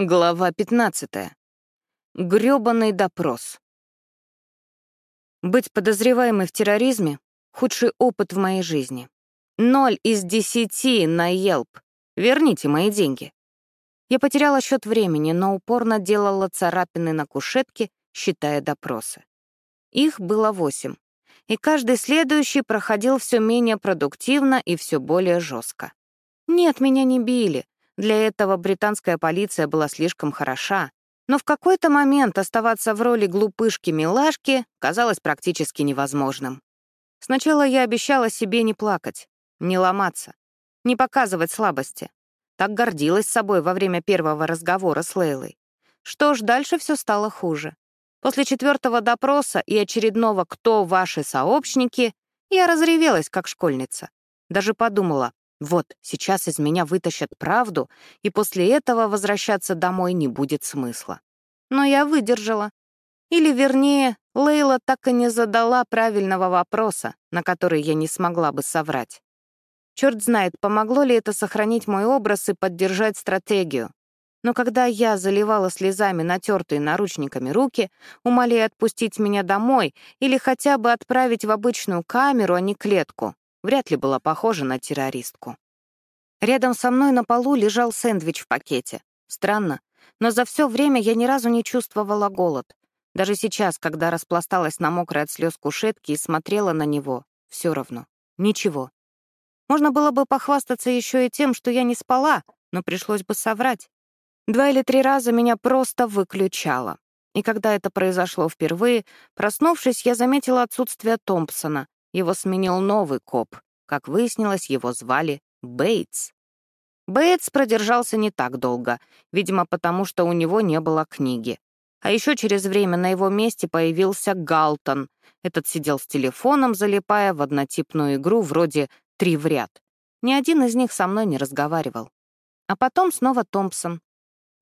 Глава 15. Грёбаный допрос. Быть подозреваемой в терроризме — худший опыт в моей жизни. Ноль из десяти на Yelp. Верните мои деньги. Я потеряла счет времени, но упорно делала царапины на кушетке, считая допросы. Их было восемь, и каждый следующий проходил все менее продуктивно и все более жестко. Нет, меня не били, для этого британская полиция была слишком хороша, но в какой-то момент оставаться в роли глупышки-милашки казалось практически невозможным. Сначала я обещала себе не плакать, не ломаться, не показывать слабости. Так гордилась собой во время первого разговора с Лейлой. Что ж, дальше все стало хуже. После четвертого допроса и очередного «Кто ваши сообщники?» я разревелась, как школьница. Даже подумала, вот, сейчас из меня вытащат правду, и после этого возвращаться домой не будет смысла. Но я выдержала. Или, вернее, Лейла так и не задала правильного вопроса, на который я не смогла бы соврать. Черт знает, помогло ли это сохранить мой образ и поддержать стратегию. Но когда я заливала слезами натертые наручниками руки, умоляя отпустить меня домой или хотя бы отправить в обычную камеру, а не клетку, вряд ли была похожа на террористку. Рядом со мной на полу лежал сэндвич в пакете. Странно, но за все время я ни разу не чувствовала голод. Даже сейчас, когда распласталась на мокрой от слез кушетке и смотрела на него, все равно. Ничего. Можно было бы похвастаться еще и тем, что я не спала, но пришлось бы соврать. Два или три раза меня просто выключало. И когда это произошло впервые, проснувшись, я заметила отсутствие Томпсона, его сменил новый коп. Как выяснилось, его звали Бейтс. Бейтс продержался не так долго, видимо, потому что у него не было книги. А еще через время на его месте появился Галтон. Этот сидел с телефоном, залипая в однотипную игру вроде «три в ряд». Ни один из них со мной не разговаривал. А потом снова Томпсон.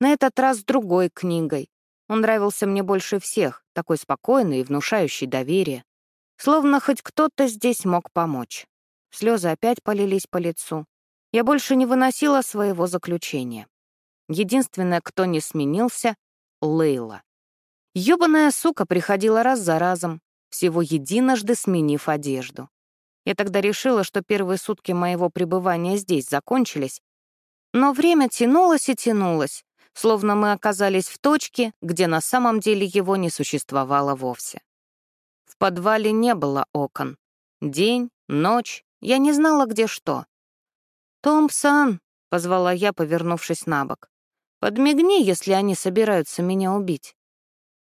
На этот раз с другой книгой. Он нравился мне больше всех, такой спокойный и внушающий доверие. Словно хоть кто-то здесь мог помочь. Слезы опять полились по лицу. Я больше не выносила своего заключения. Единственное, кто не сменился — Лейла. Ёбаная сука приходила раз за разом, всего единожды сменив одежду. Я тогда решила, что первые сутки моего пребывания здесь закончились, но время тянулось и тянулось, словно мы оказались в точке, где на самом деле его не существовало вовсе. В подвале не было окон. День, ночь, я не знала, где что. «Томпсон», — позвала я, повернувшись на бок, — «подмигни, если они собираются меня убить».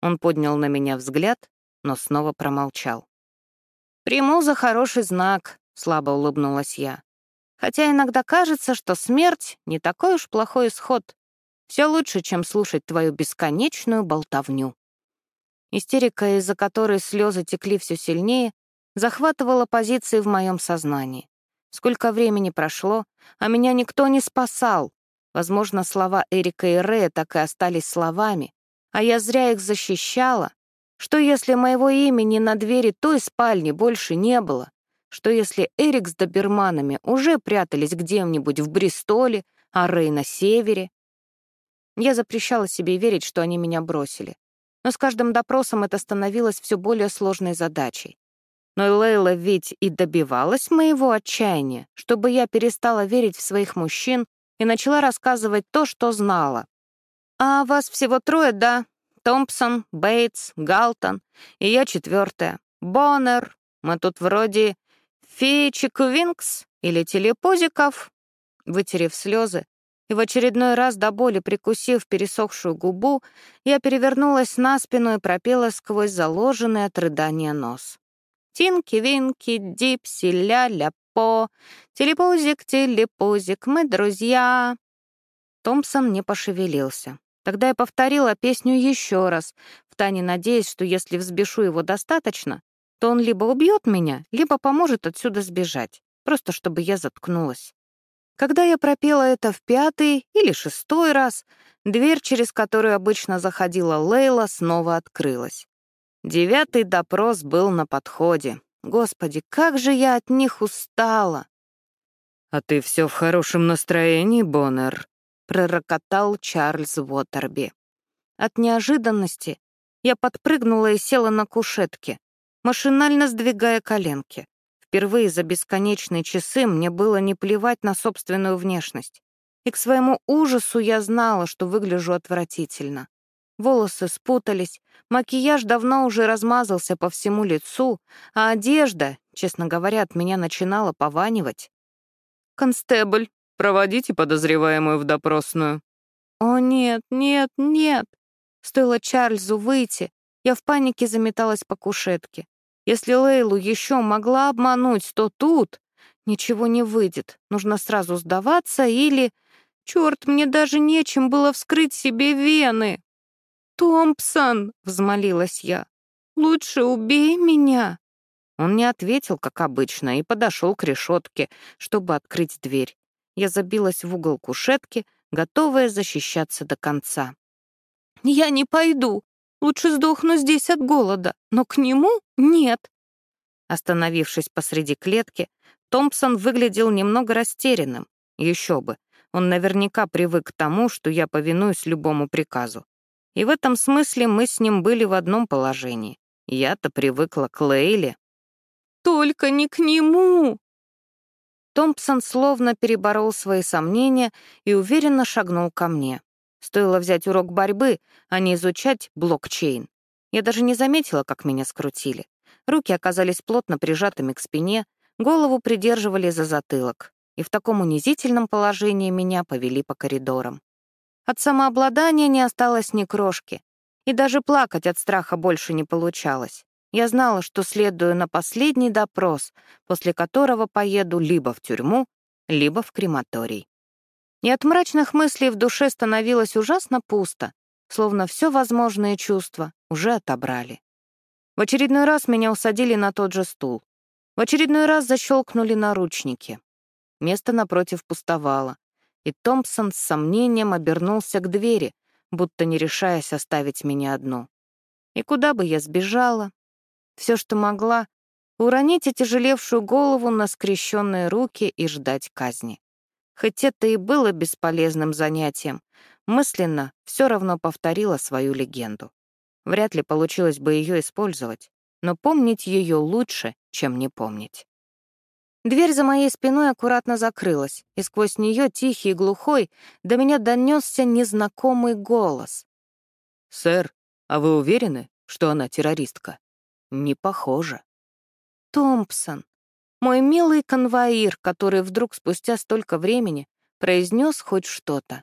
Он поднял на меня взгляд, но снова промолчал. «Приму за хороший знак», — слабо улыбнулась я. «Хотя иногда кажется, что смерть — не такой уж плохой исход. Все лучше, чем слушать твою бесконечную болтовню». Истерика, из-за которой слезы текли все сильнее, захватывала позиции в моем сознании. Сколько времени прошло, а меня никто не спасал. Возможно, слова Эрика и Рэя так и остались словами, а я зря их защищала. Что если моего имени на двери той спальни больше не было? Что если Эрик с доберманами уже прятались где-нибудь в Бристоле, а Рэй на севере? Я запрещала себе верить, что они меня бросили но с каждым допросом это становилось все более сложной задачей. Но Лейла ведь и добивалась моего отчаяния, чтобы я перестала верить в своих мужчин и начала рассказывать то, что знала. «А вас всего трое, да? Томпсон, Бейтс, Галтон, и я четвертая. Боннер. Мы тут вроде феечек Винкс или телепузиков». Вытерев слезы, и в очередной раз до боли прикусив пересохшую губу, я перевернулась на спину и пропела сквозь заложенный от рыдания нос. «Тинки-винки, дипси, ля-ля-по, телепузик, телепузик, мы друзья». Томпсон не пошевелился. Тогда я повторила песню еще раз, втайне надеясь, что если взбешу его достаточно, то он либо убьет меня, либо поможет отсюда сбежать, просто чтобы я заткнулась. Когда я пропела это в пятый или шестой раз, дверь, через которую обычно заходила Лейла, снова открылась. Девятый допрос был на подходе. Господи, как же я от них устала! «А ты все в хорошем настроении, Боннер?» пророкотал Чарльз Уотерби. От неожиданности я подпрыгнула и села на кушетке, машинально сдвигая коленки. Впервые за бесконечные часы мне было не плевать на собственную внешность. И к своему ужасу я знала, что выгляжу отвратительно. Волосы спутались, макияж давно уже размазался по всему лицу, а одежда, честно говоря, от меня начинала пованивать. «Констебль, проводите подозреваемую в допросную». «О, нет, нет, нет!» Стоило Чарльзу выйти, я в панике заметалась по кушетке. Если Лейлу еще могла обмануть, то тут ничего не выйдет. Нужно сразу сдаваться или... Черт, мне даже нечем было вскрыть себе вены. «Томпсон!» — взмолилась я. «Лучше убей меня!» Он не ответил, как обычно, и подошел к решетке, чтобы открыть дверь. Я забилась в угол кушетки, готовая защищаться до конца. «Я не пойду. Лучше сдохну здесь от голода, но к нему нет». Остановившись посреди клетки, Томпсон выглядел немного растерянным. Еще бы, он наверняка привык к тому, что я повинуюсь любому приказу. И в этом смысле мы с ним были в одном положении. Я-то привыкла к Лейле. «Только не к нему!» Томпсон словно переборол свои сомнения и уверенно шагнул ко мне. Стоило взять урок борьбы, а не изучать блокчейн. Я даже не заметила, как меня скрутили. Руки оказались плотно прижатыми к спине, голову придерживали за затылок. И в таком унизительном положении меня повели по коридорам. От самообладания не осталось ни крошки. И даже плакать от страха больше не получалось. Я знала, что следую на последний допрос, после которого поеду либо в тюрьму, либо в крематорий. И от мрачных мыслей в душе становилось ужасно пусто, словно все возможные чувства уже отобрали. В очередной раз меня усадили на тот же стул. В очередной раз защелкнули наручники. Место напротив пустовало и Томпсон с сомнением обернулся к двери, будто не решаясь оставить меня одну. И куда бы я сбежала? Все, что могла — уронить отяжелевшую голову на скрещенные руки и ждать казни. Хоть это и было бесполезным занятием, мысленно все равно повторила свою легенду. Вряд ли получилось бы ее использовать, но помнить ее лучше, чем не помнить. Дверь за моей спиной аккуратно закрылась, и сквозь нее, тихий и глухой, до меня донесся незнакомый голос. «Сэр, а вы уверены, что она террористка?» «Не похоже». «Томпсон, мой милый конвоир, который вдруг спустя столько времени произнес хоть что-то.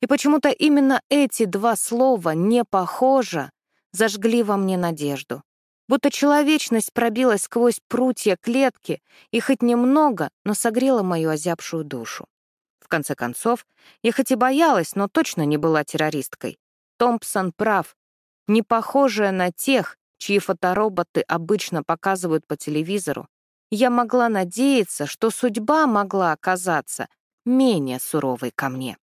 И почему-то именно эти два слова «не похоже» зажгли во мне надежду будто человечность пробилась сквозь прутья клетки и хоть немного, но согрела мою озябшую душу. В конце концов, я хоть и боялась, но точно не была террористкой. Томпсон прав. Не похожая на тех, чьи фотороботы обычно показывают по телевизору, я могла надеяться, что судьба могла оказаться менее суровой ко мне.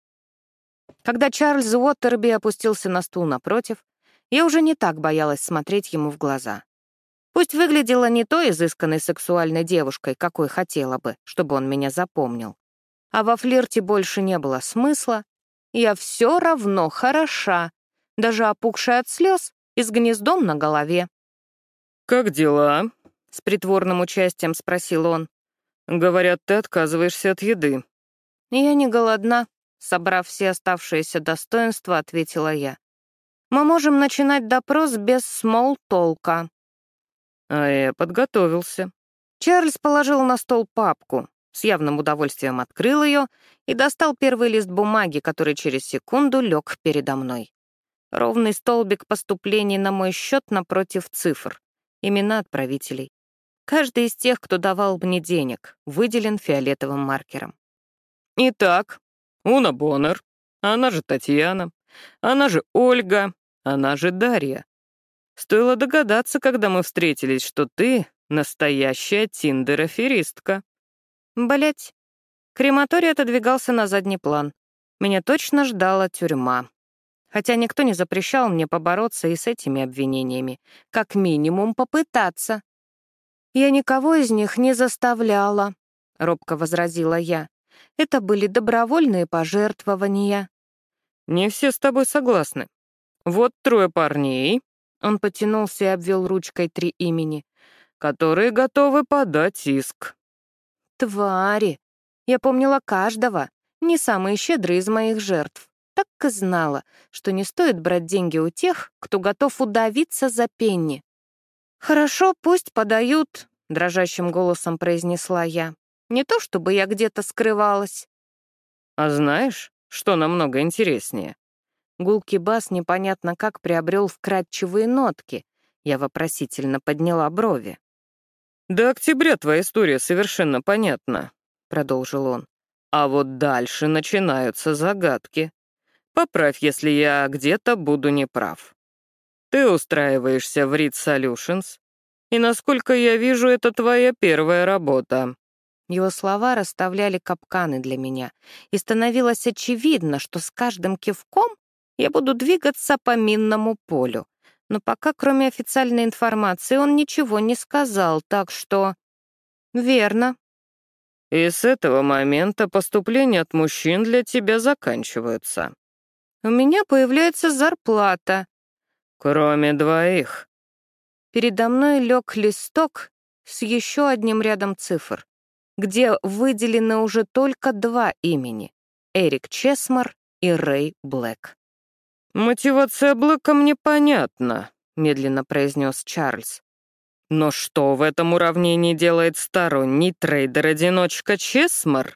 Когда Чарльз Уоттерби опустился на стул напротив, я уже не так боялась смотреть ему в глаза. Пусть выглядела не той изысканной сексуальной девушкой, какой хотела бы, чтобы он меня запомнил. А во флирте больше не было смысла. Я все равно хороша, даже опухшая от слез и с гнездом на голове. «Как дела?» — с притворным участием спросил он. «Говорят, ты отказываешься от еды». «Я не голодна», — собрав все оставшиеся достоинства, ответила я. «Мы можем начинать допрос без смол-толка». А я подготовился. Чарльз положил на стол папку, с явным удовольствием открыл ее и достал первый лист бумаги, который через секунду лег передо мной. Ровный столбик поступлений на мой счет напротив цифр, имена отправителей. Каждый из тех, кто давал мне денег, выделен фиолетовым маркером. Итак, Уна Боннер, она же Татьяна, она же Ольга, она же Дарья. Стоило догадаться, когда мы встретились, что ты настоящая тиндер-аферистка. Блять. Крематорий отодвигался на задний план. Меня точно ждала тюрьма. Хотя никто не запрещал мне побороться и с этими обвинениями. Как минимум попытаться. «Я никого из них не заставляла», — робко возразила я. «Это были добровольные пожертвования». Не все с тобой согласны. Вот трое парней, он потянулся и обвел ручкой три имени, которые готовы подать иск. Твари! Я помнила каждого, не самые щедрые из моих жертв. Так и знала, что не стоит брать деньги у тех, кто готов удавиться за пенни. «Хорошо, пусть подают», — дрожащим голосом произнесла я. «Не то чтобы я где-то скрывалась». «А знаешь, что намного интереснее?» Гулкий бас непонятно как приобрел вкрадчивые нотки. Я вопросительно подняла брови. «До октября твоя история совершенно понятна», — продолжил он. «А вот дальше начинаются загадки. Поправь, если я где-то буду неправ. Ты устраиваешься в Read Solutions, и, насколько я вижу, это твоя первая работа. Его слова расставляли капканы для меня, и становилось очевидно, что с каждым кивком я буду двигаться по минному полю. Но пока, кроме официальной информации, он ничего не сказал, так что... Верно. И с этого момента поступления от мужчин для тебя заканчиваются. У меня появляется зарплата. Кроме двоих. Передо мной лег листок с еще одним рядом цифр, где выделены уже только два имени — Эрик Чесмар и Рэй Блэк. «Мотивация Блэка мне понятна», — медленно произнес Чарльз. «Но что в этом уравнении делает сторонний трейдер-одиночка Чесмар?»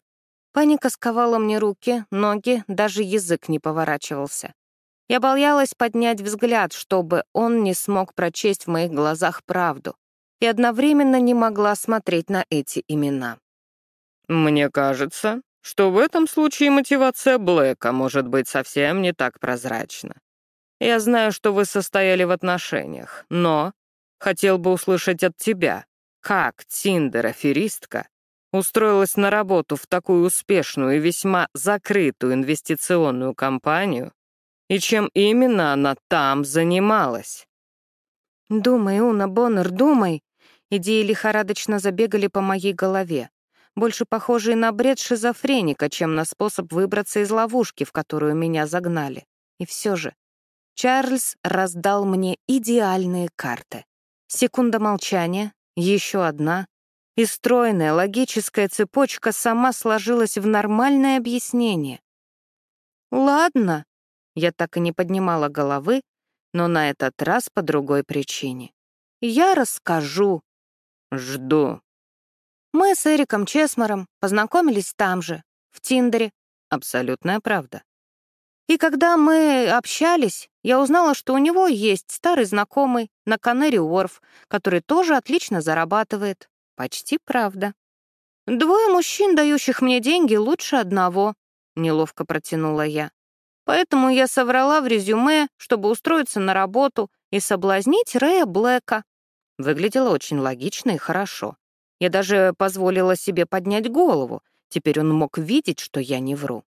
Паника сковала мне руки, ноги, даже язык не поворачивался. Я боялась поднять взгляд, чтобы он не смог прочесть в моих глазах правду, и одновременно не могла смотреть на эти имена. «Мне кажется, что в этом случае мотивация Блэка может быть совсем не так прозрачна. Я знаю, что вы состояли в отношениях, но хотел бы услышать от тебя, как Тиндер-аферистка устроилась на работу в такую успешную и весьма закрытую инвестиционную компанию, и чем именно она там занималась. «Думай, Уна Боннер, думай!» Идеи лихорадочно забегали по моей голове, больше похожие на бред шизофреника, чем на способ выбраться из ловушки, в которую меня загнали. И все же Чарльз раздал мне идеальные карты. Секунда молчания, еще одна, и стройная логическая цепочка сама сложилась в нормальное объяснение. «Ладно», я так и не поднимала головы, но на этот раз по другой причине. Я расскажу. Жду. Мы с Эриком Чесмором познакомились там же, в Тиндере. Абсолютная правда. И когда мы общались, я узнала, что у него есть старый знакомый на Канери Уорф, который тоже отлично зарабатывает. Почти правда. «Двое мужчин, дающих мне деньги, лучше одного», — неловко протянула я. Поэтому я соврала в резюме, чтобы устроиться на работу и соблазнить Рэя Блэка. Выглядело очень логично и хорошо. Я даже позволила себе поднять голову. Теперь он мог видеть, что я не вру.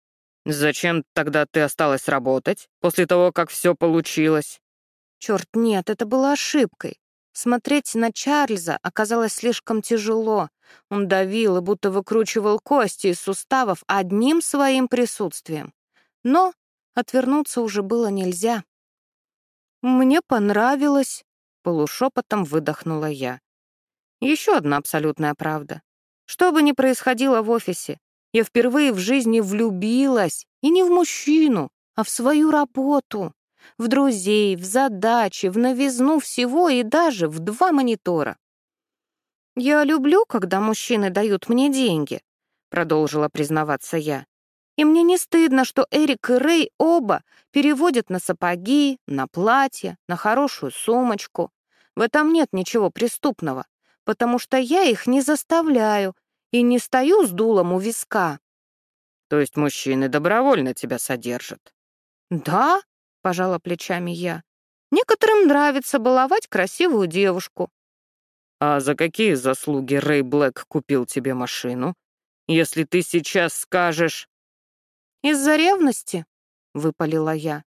«Зачем тогда ты осталась работать, после того, как все получилось?» Черт, нет, это было ошибкой. Смотреть на Чарльза оказалось слишком тяжело. Он давил и будто выкручивал кости из суставов одним своим присутствием. Но Отвернуться уже было нельзя. «Мне понравилось», — полушепотом выдохнула я. Еще одна абсолютная правда. Что бы ни происходило в офисе, я впервые в жизни влюбилась, и не в мужчину, а в свою работу, в друзей, в задачи, в новизну всего и даже в два монитора. «Я люблю, когда мужчины дают мне деньги», — продолжила признаваться я. И мне не стыдно, что Эрик и Рэй оба переводят на сапоги, на платье, на хорошую сумочку. В этом нет ничего преступного, потому что я их не заставляю и не стою с дулом у виска. То есть мужчины добровольно тебя содержат? Да, пожала плечами я. Некоторым нравится баловать красивую девушку. А за какие заслуги Рэй Блэк купил тебе машину? Если ты сейчас скажешь... «Из-за ревности?» — выпалила я.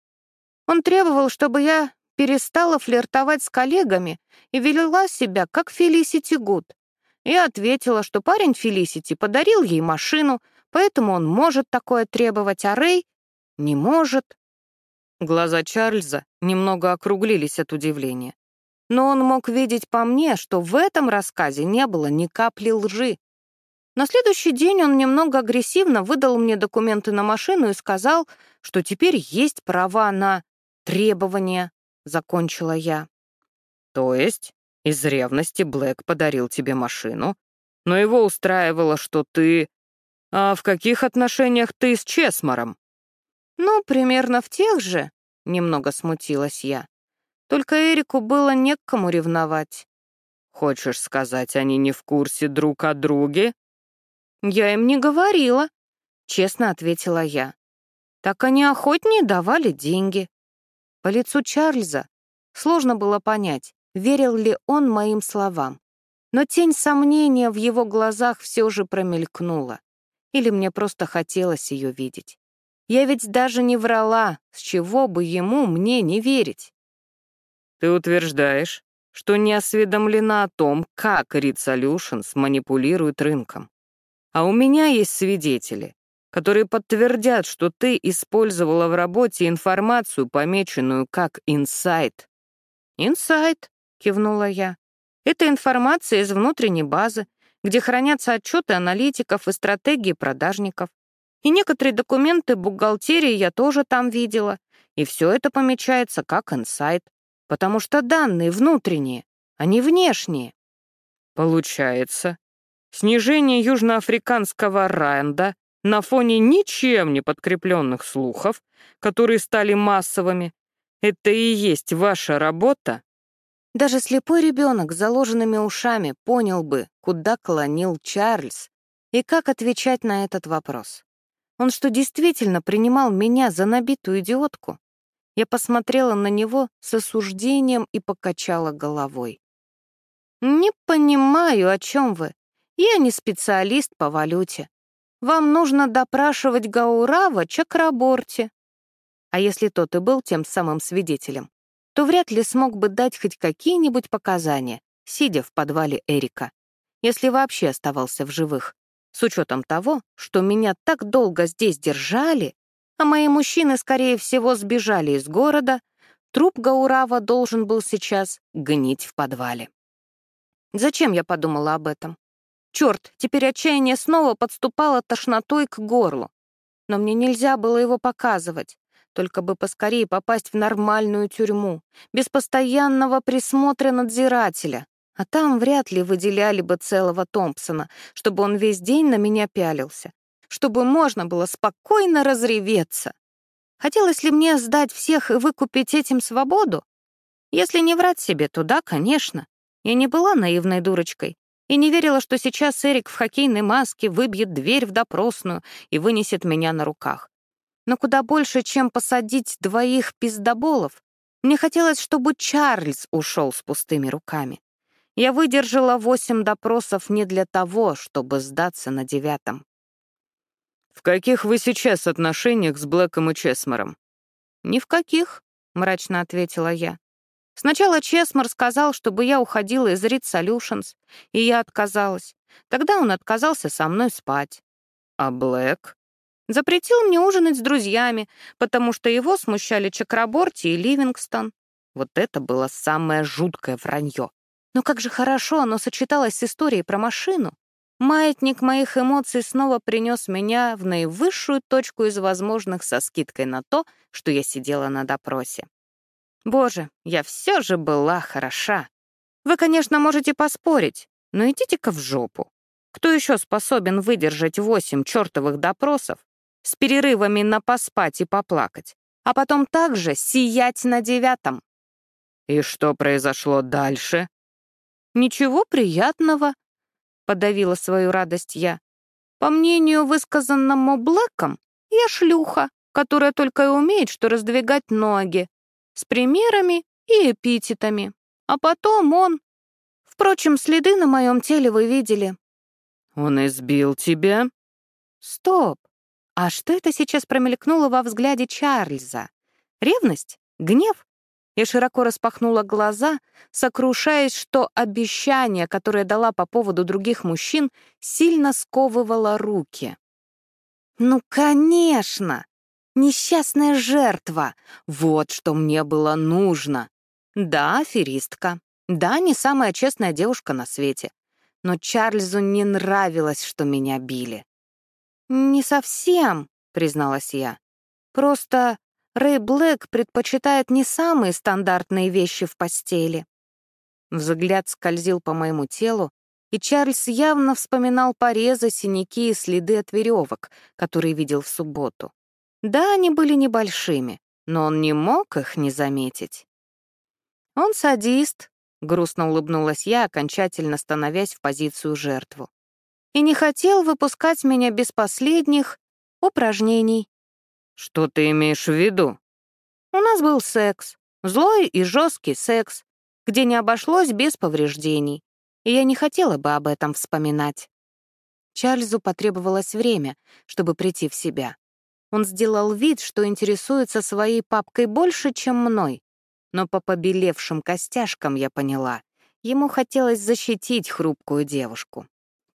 «Он требовал, чтобы я перестала флиртовать с коллегами и велела себя, как Фелисити Гуд. Я ответила, что парень Фелисити подарил ей машину, поэтому он может такое требовать, а Рэй не может. Глаза Чарльза немного округлились от удивления. Но он мог видеть по мне, что в этом рассказе не было ни капли лжи. На следующий день он немного агрессивно выдал мне документы на машину и сказал, что теперь есть права на требования, закончила я. То есть из ревности Блэк подарил тебе машину, но его устраивало, что ты... А в каких отношениях ты с Чесмором? Ну, примерно в тех же, немного смутилась я. Только Эрику было не к кому ревновать. Хочешь сказать, они не в курсе друг о друге? Я им не говорила, честно ответила я. Так они охотнее давали деньги. По лицу Чарльза сложно было понять, верил ли он моим словам. Но тень сомнения в его глазах все же промелькнула. Или мне просто хотелось ее видеть. Я ведь даже не врала, с чего бы ему мне не верить. Ты утверждаешь, что не осведомлена о том, как Read Solutions манипулирует рынком. А у меня есть свидетели, которые подтвердят, что ты использовала в работе информацию, помеченную как инсайт. «Инсайт», — кивнула я. «Это информация из внутренней базы, где хранятся отчеты аналитиков и стратегии продажников. И некоторые документы бухгалтерии я тоже там видела. И все это помечается как инсайт, потому что данные внутренние, а не внешние. Получается, снижение южноафриканского ранда на фоне ничем не подкрепленных слухов, которые стали массовыми, это и есть ваша работа? Даже слепой ребенок с заложенными ушами понял бы, куда клонил Чарльз и как отвечать на этот вопрос. Он что, действительно принимал меня за набитую идиотку? Я посмотрела на него с осуждением и покачала головой. «Не понимаю, о чем вы. Я не специалист по валюте. Вам нужно допрашивать Гаурава Чакраборти. А если тот и был тем самым свидетелем, то вряд ли смог бы дать хоть какие-нибудь показания, сидя в подвале Эрика, если вообще оставался в живых. С учетом того, что меня так долго здесь держали, а мои мужчины, скорее всего, сбежали из города, труп Гаурава должен был сейчас гнить в подвале. Зачем я подумала об этом? Черт, теперь отчаяние снова подступало тошнотой к горлу. Но мне нельзя было его показывать, только бы поскорее попасть в нормальную тюрьму, без постоянного присмотра надзирателя, а там вряд ли выделяли бы целого Томпсона, чтобы он весь день на меня пялился, чтобы можно было спокойно разреветься. Хотелось ли мне сдать всех и выкупить этим свободу? Если не врать себе, то да, конечно. Я не была наивной дурочкой и не верила, что сейчас Эрик в хоккейной маске выбьет дверь в допросную и вынесет меня на руках. Но куда больше, чем посадить двоих пиздоболов, мне хотелось, чтобы Чарльз ушел с пустыми руками. Я выдержала восемь допросов не для того, чтобы сдаться на девятом. «В каких вы сейчас отношениях с Блэком и Чесмором?» «Ни в каких», — мрачно ответила я. Сначала Чесмор сказал, чтобы я уходила из Read Solutions, и я отказалась. Тогда он отказался со мной спать. А Блэк? Запретил мне ужинать с друзьями, потому что его смущали Чакраборти и Ливингстон. Вот это было самое жуткое вранье. Но как же хорошо оно сочеталось с историей про машину. Маятник моих эмоций снова принес меня в наивысшую точку из возможных со скидкой на то, что я сидела на допросе. Боже, я все же была хороша. Вы, конечно, можете поспорить, но идите-ка в жопу. Кто еще способен выдержать восемь чертовых допросов с перерывами на поспать и поплакать, а потом также сиять на девятом? И что произошло дальше? «Ничего приятного», — подавила свою радость я. «По мнению, высказанному Блэком, я шлюха, которая только и умеет, что раздвигать ноги, с примерами и эпитетами. А потом он... Впрочем, следы на моем теле вы видели». «Он избил тебя?» «Стоп! А что это сейчас промелькнуло во взгляде Чарльза? Ревность? Гнев? Я широко распахнула глаза, сокрушаясь, что обещание, которое дала по поводу других мужчин, сильно сковывало руки. «Ну, конечно! Несчастная жертва. Вот что мне было нужно. Да, аферистка. Да, не самая честная девушка на свете. Но Чарльзу не нравилось, что меня били. «Не совсем», — призналась я. «Просто Рэй Блэк предпочитает не самые стандартные вещи в постели». Взгляд скользил по моему телу, и Чарльз явно вспоминал порезы, синяки и следы от веревок, которые видел в субботу. Да, они были небольшими, но он не мог их не заметить. «Он садист», — грустно улыбнулась я, окончательно становясь в позицию жертву и не хотел выпускать меня без последних упражнений. Что ты имеешь в виду? У нас был секс, злой и жесткий секс, где не обошлось без повреждений, и я не хотела бы об этом вспоминать. Чарльзу потребовалось время, чтобы прийти в себя. Он сделал вид, что интересуется своей папкой больше, чем мной, но по побелевшим костяшкам я поняла, ему хотелось защитить хрупкую девушку.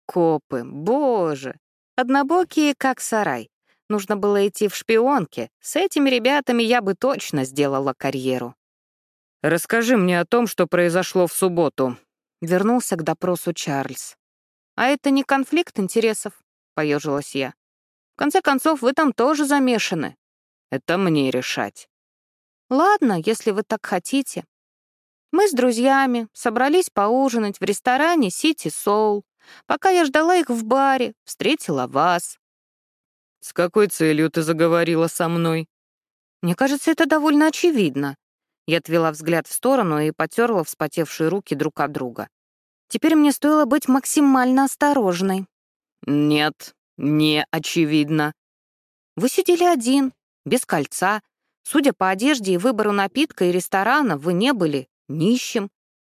Копы, боже! Однобокие, как сарай. Нужно было идти в шпионки. С этими ребятами я бы точно сделала карьеру. «Расскажи мне о том, что произошло в субботу», — вернулся к допросу Чарльз. «А это не конфликт интересов?» — поежилась я. «В конце концов, вы там тоже замешаны». «Это мне решать». «Ладно, если вы так хотите. Мы с друзьями собрались поужинать в ресторане «Сити Соул». Пока я ждала их в баре, встретила вас. С какой целью ты заговорила со мной? Мне кажется, это довольно очевидно. Я отвела взгляд в сторону и потерла вспотевшие руки друг от друга. Теперь мне стоило быть максимально осторожной. Нет, не очевидно. Вы сидели один, без кольца. Судя по одежде и выбору напитка и ресторана, вы не были нищим.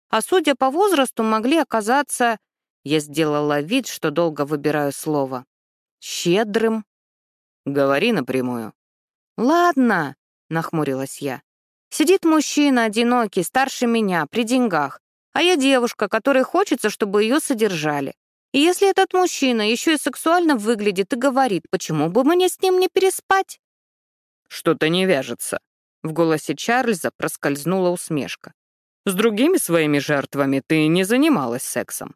А судя по возрасту, могли оказаться я сделала вид, что долго выбираю слово. «Щедрым». «Говори напрямую». «Ладно», — нахмурилась я. «Сидит мужчина одинокий, старше меня, при деньгах, а я девушка, которой хочется, чтобы ее содержали. И если этот мужчина еще и сексуально выглядит и говорит, почему бы мне с ним не переспать?» «Что-то не вяжется». В голосе Чарльза проскользнула усмешка. «С другими своими жертвами ты не занималась сексом».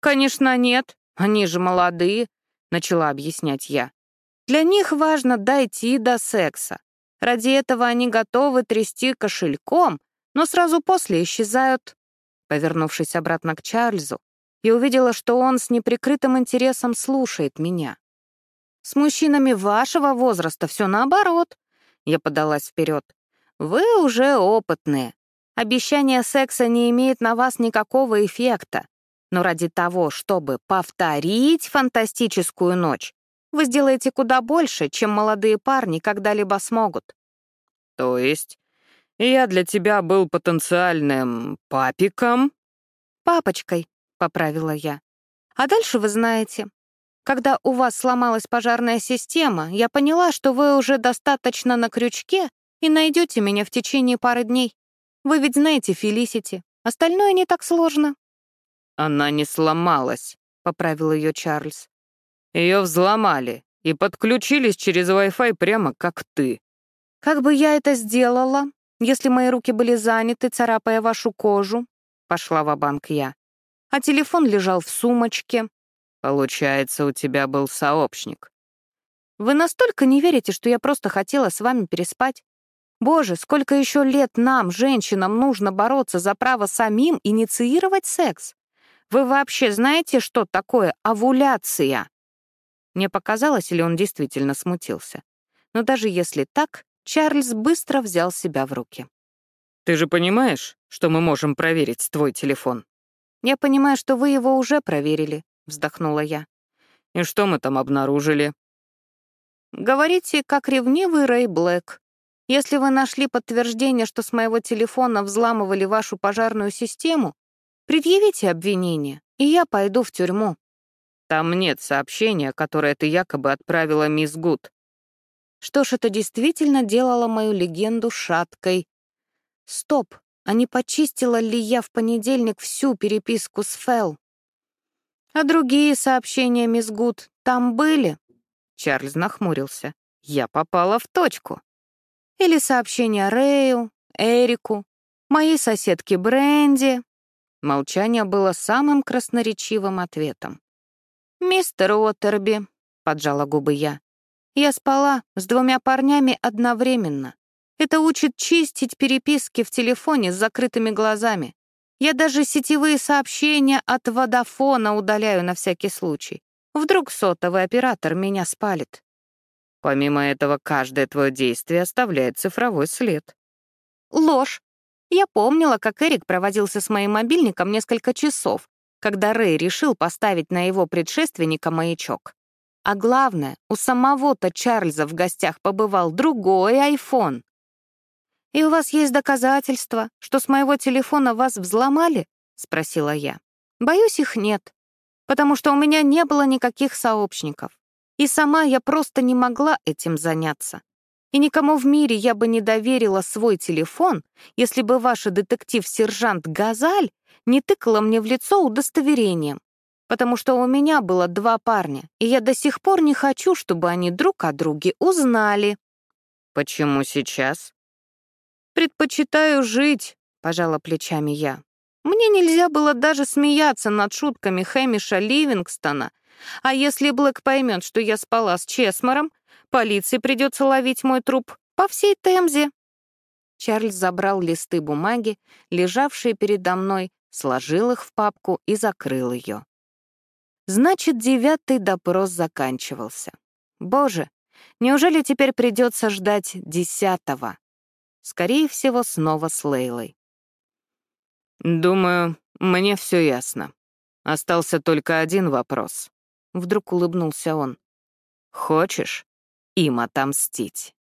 «Конечно, нет. Они же молодые», — начала объяснять я. «Для них важно дойти до секса. Ради этого они готовы трясти кошельком, но сразу после исчезают». Повернувшись обратно к Чарльзу, я увидела, что он с неприкрытым интересом слушает меня. «С мужчинами вашего возраста все наоборот», — я подалась вперед. «Вы уже опытные. Обещание секса не имеет на вас никакого эффекта. Но ради того, чтобы повторить фантастическую ночь, вы сделаете куда больше, чем молодые парни когда-либо смогут. То есть я для тебя был потенциальным папиком? Папочкой, поправила я. А дальше вы знаете. Когда у вас сломалась пожарная система, я поняла, что вы уже достаточно на крючке и найдете меня в течение пары дней. Вы ведь знаете Фелисити. Остальное не так сложно. «Она не сломалась», — поправил ее Чарльз. «Ее взломали и подключились через Wi-Fi прямо как ты». «Как бы я это сделала, если мои руки были заняты, царапая вашу кожу?» — пошла в банк я. «А телефон лежал в сумочке». «Получается, у тебя был сообщник». «Вы настолько не верите, что я просто хотела с вами переспать? Боже, сколько еще лет нам, женщинам, нужно бороться за право самим инициировать секс? Вы вообще знаете, что такое овуляция?» Мне показалось, или он действительно смутился. Но даже если так, Чарльз быстро взял себя в руки. «Ты же понимаешь, что мы можем проверить твой телефон?» «Я понимаю, что вы его уже проверили», — вздохнула я. «И что мы там обнаружили?» «Говорите, как ревнивый Рэй Блэк. Если вы нашли подтверждение, что с моего телефона взламывали вашу пожарную систему, Предъявите обвинение, и я пойду в тюрьму. Там нет сообщения, которое ты якобы отправила мисс Гуд. Что ж, это действительно делало мою легенду шаткой. Стоп, а не почистила ли я в понедельник всю переписку с Фэл? А другие сообщения, мисс Гуд, там были? Чарльз нахмурился. Я попала в точку. Или сообщение Рэю, Эрику, моей соседке Бренди. Молчание было самым красноречивым ответом. «Мистер Уоттерби», — поджала губы я, — «я спала с двумя парнями одновременно. Это учит чистить переписки в телефоне с закрытыми глазами. Я даже сетевые сообщения от водофона удаляю на всякий случай. Вдруг сотовый оператор меня спалит. Помимо этого, каждое твое действие оставляет цифровой след. Ложь. Я помнила, как Эрик проводился с моим мобильником несколько часов, когда Рэй решил поставить на его предшественника маячок. А главное, у самого-то Чарльза в гостях побывал другой айфон. «И у вас есть доказательства, что с моего телефона вас взломали?» — спросила я. «Боюсь, их нет, потому что у меня не было никаких сообщников. И сама я просто не могла этим заняться. И никому в мире я бы не доверила свой телефон, если бы ваша детектив-сержант Газаль не тыкала мне в лицо удостоверением, потому что у меня было два парня, и я до сих пор не хочу, чтобы они друг о друге узнали. Почему сейчас? «Предпочитаю жить», — пожала плечами я. Мне нельзя было даже смеяться над шутками Хэмиша Ливингстона. А если Блэк поймет, что я спала с Чесмором, полиции придется ловить мой труп по всей Темзе. Чарльз забрал листы бумаги, лежавшие передо мной, сложил их в папку и закрыл ее. Значит, девятый допрос заканчивался. Боже, неужели теперь придется ждать десятого? Скорее всего, снова с Лейлой. «Думаю, мне все ясно. Остался только один вопрос». Вдруг улыбнулся он. «Хочешь им отомстить?»